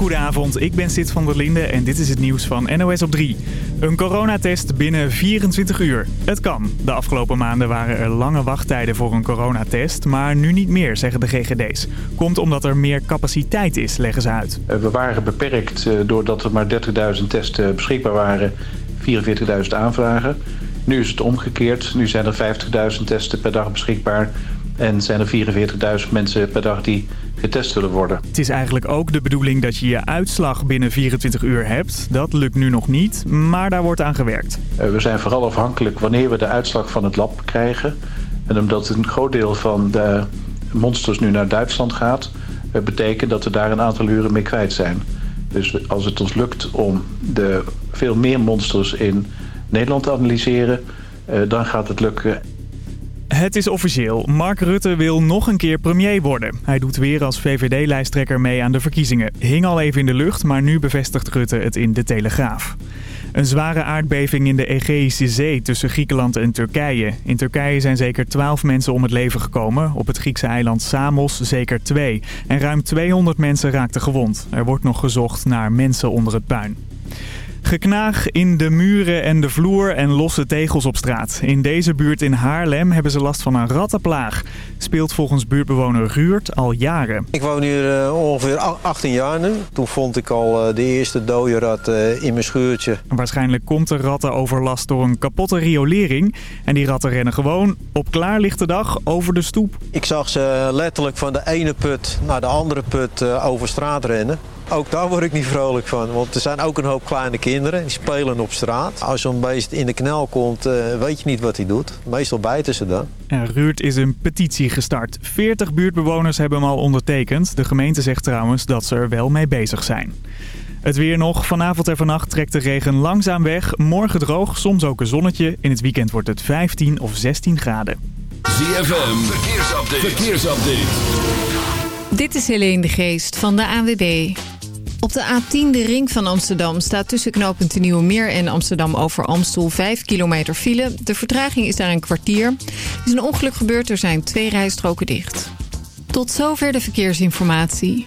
Goedenavond, ik ben Sid van der Linde en dit is het nieuws van NOS op 3. Een coronatest binnen 24 uur. Het kan. De afgelopen maanden waren er lange wachttijden voor een coronatest, maar nu niet meer, zeggen de GGD's. Komt omdat er meer capaciteit is, leggen ze uit. Eh, we waren beperkt eh, doordat er maar 30.000 testen beschikbaar waren, 44.000 aanvragen. Nu is het omgekeerd. Nu zijn er 50.000 testen per dag beschikbaar en zijn er 44.000 mensen per dag die getest willen worden. Het is eigenlijk ook de bedoeling dat je je uitslag binnen 24 uur hebt. Dat lukt nu nog niet, maar daar wordt aan gewerkt. Eh, we zijn vooral afhankelijk wanneer we de uitslag van het lab krijgen. En omdat een groot deel van de monsters nu naar Duitsland gaat... Eh, betekent dat we daar een aantal uren mee kwijt zijn. Dus als het ons lukt om de veel meer monsters in Nederland te analyseren... Eh, dan gaat het lukken. Het is officieel. Mark Rutte wil nog een keer premier worden. Hij doet weer als VVD-lijsttrekker mee aan de verkiezingen. Hing al even in de lucht, maar nu bevestigt Rutte het in De Telegraaf. Een zware aardbeving in de Egeïsche Zee tussen Griekenland en Turkije. In Turkije zijn zeker 12 mensen om het leven gekomen. Op het Griekse eiland Samos zeker twee. En ruim 200 mensen raakten gewond. Er wordt nog gezocht naar mensen onder het puin. Geknaag in de muren en de vloer en losse tegels op straat. In deze buurt in Haarlem hebben ze last van een rattenplaag. Speelt volgens buurtbewoner Ruurt al jaren. Ik woon hier uh, ongeveer 18 jaar nu. Toen vond ik al uh, de eerste dode rat uh, in mijn schuurtje. Waarschijnlijk komt de rattenoverlast door een kapotte riolering. En die ratten rennen gewoon op klaarlichte dag over de stoep. Ik zag ze letterlijk van de ene put naar de andere put over straat rennen. Ook daar word ik niet vrolijk van, want er zijn ook een hoop kleine kinderen die spelen op straat. Als zo'n beest in de knel komt, uh, weet je niet wat hij doet. Meestal bijten ze dan. En Ruurt is een petitie gestart. 40 buurtbewoners hebben hem al ondertekend. De gemeente zegt trouwens dat ze er wel mee bezig zijn. Het weer nog. Vanavond en vannacht trekt de regen langzaam weg. Morgen droog, soms ook een zonnetje. In het weekend wordt het 15 of 16 graden. ZFM, verkeersupdate. verkeersupdate. Dit is Helene de Geest van de ANWB. Op de A10, de ring van Amsterdam, staat tussen knooppunt Nieuwe Meer en Amsterdam over Amstel 5 kilometer file. De vertraging is daar een kwartier. Er is een ongeluk gebeurd, er zijn twee rijstroken dicht. Tot zover de verkeersinformatie.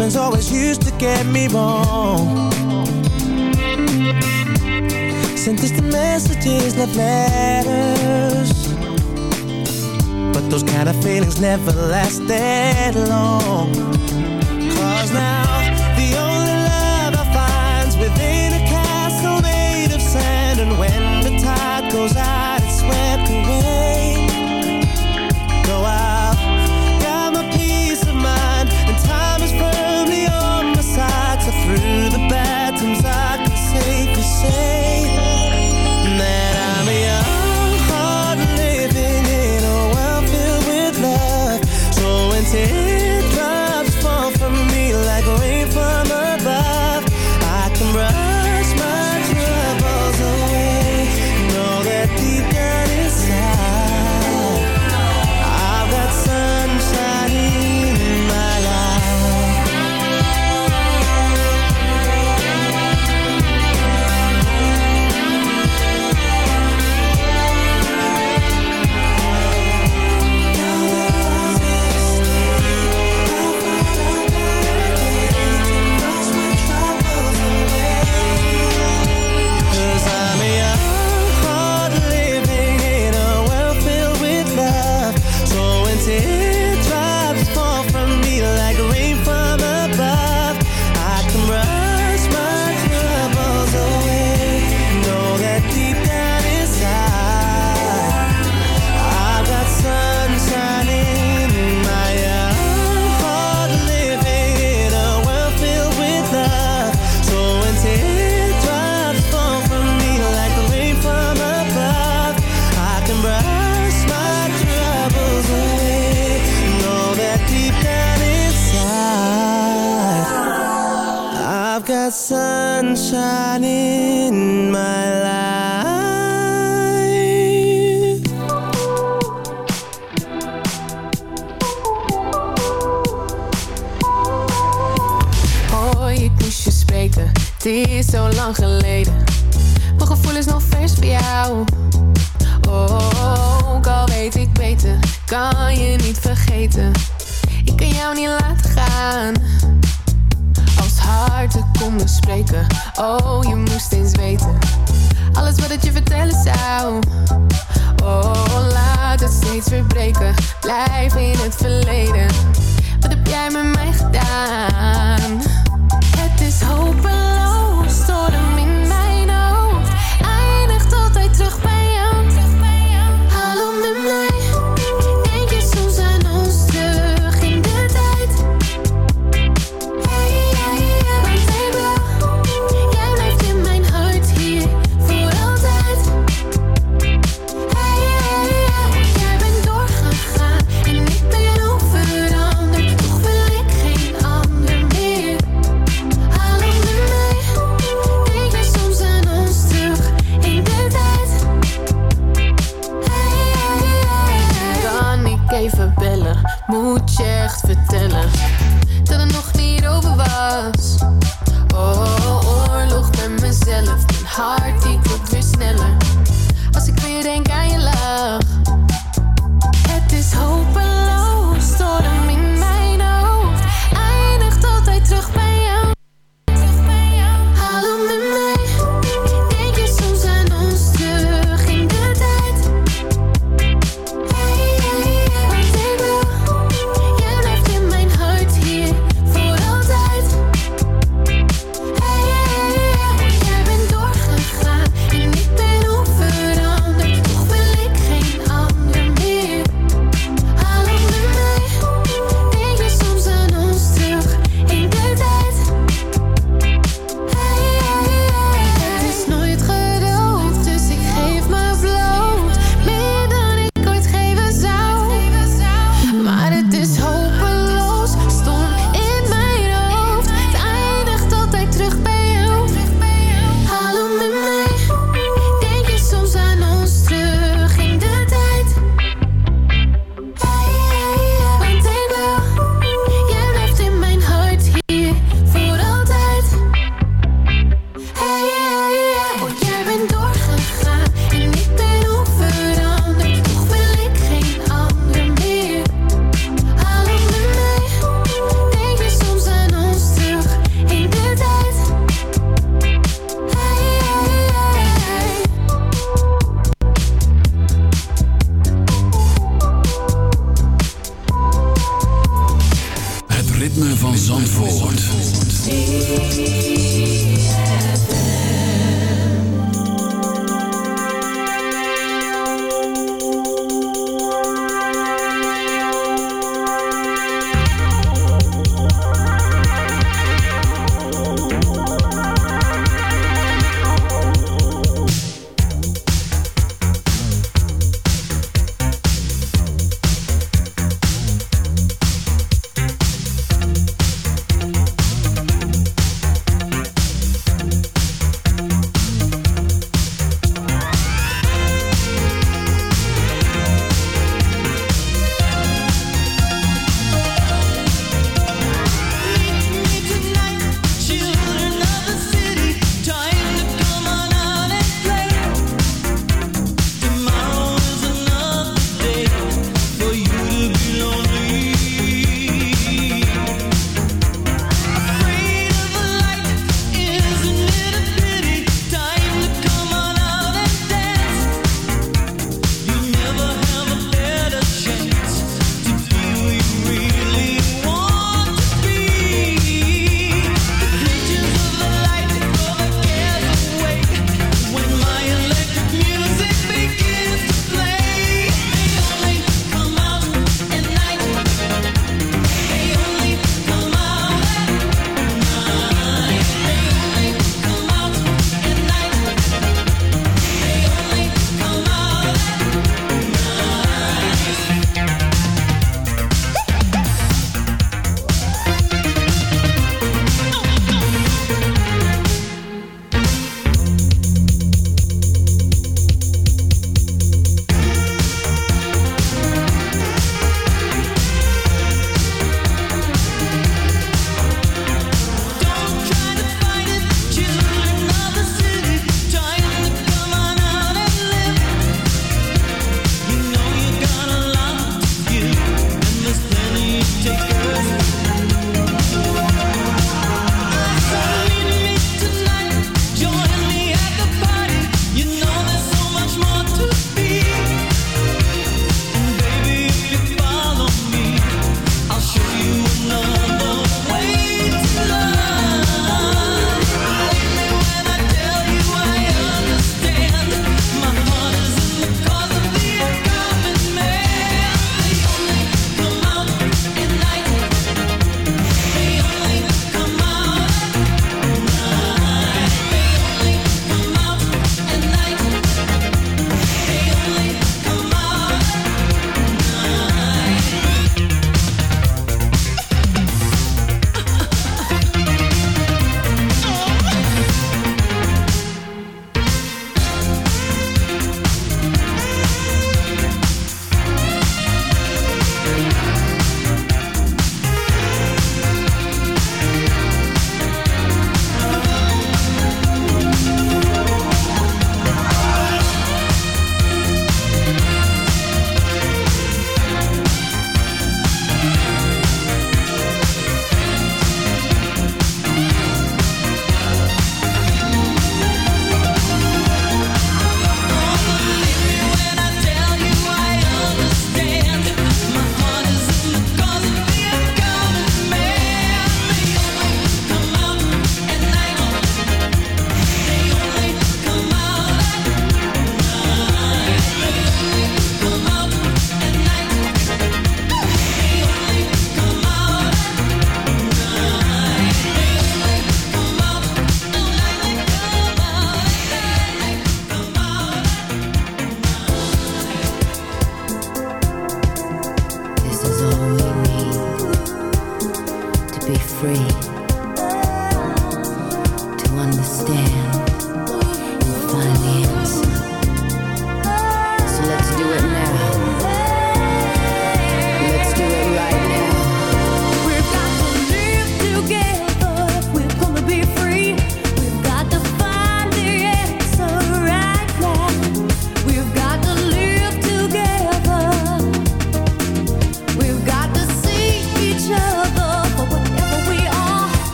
friends always used to get me wrong. Sent us the messages, left letters. But those kind of feelings never last that long. Cause now the only love I find's within a castle made of sand. And when the tide goes out hard, ik moet weer sneller.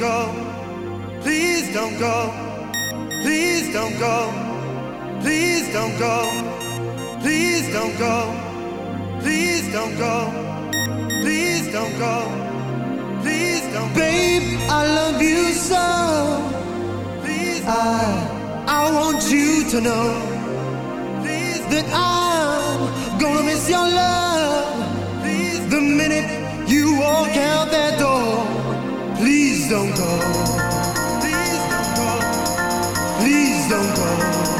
go. Please don't go. Please don't go. Please don't go. Please don't go. Please don't go. Please don't go. Please don't go. Babe, I love you so. Please I I want you to know that I'm gonna miss your love the minute you walk out that door. Please don't go. Please don't go. Please don't go.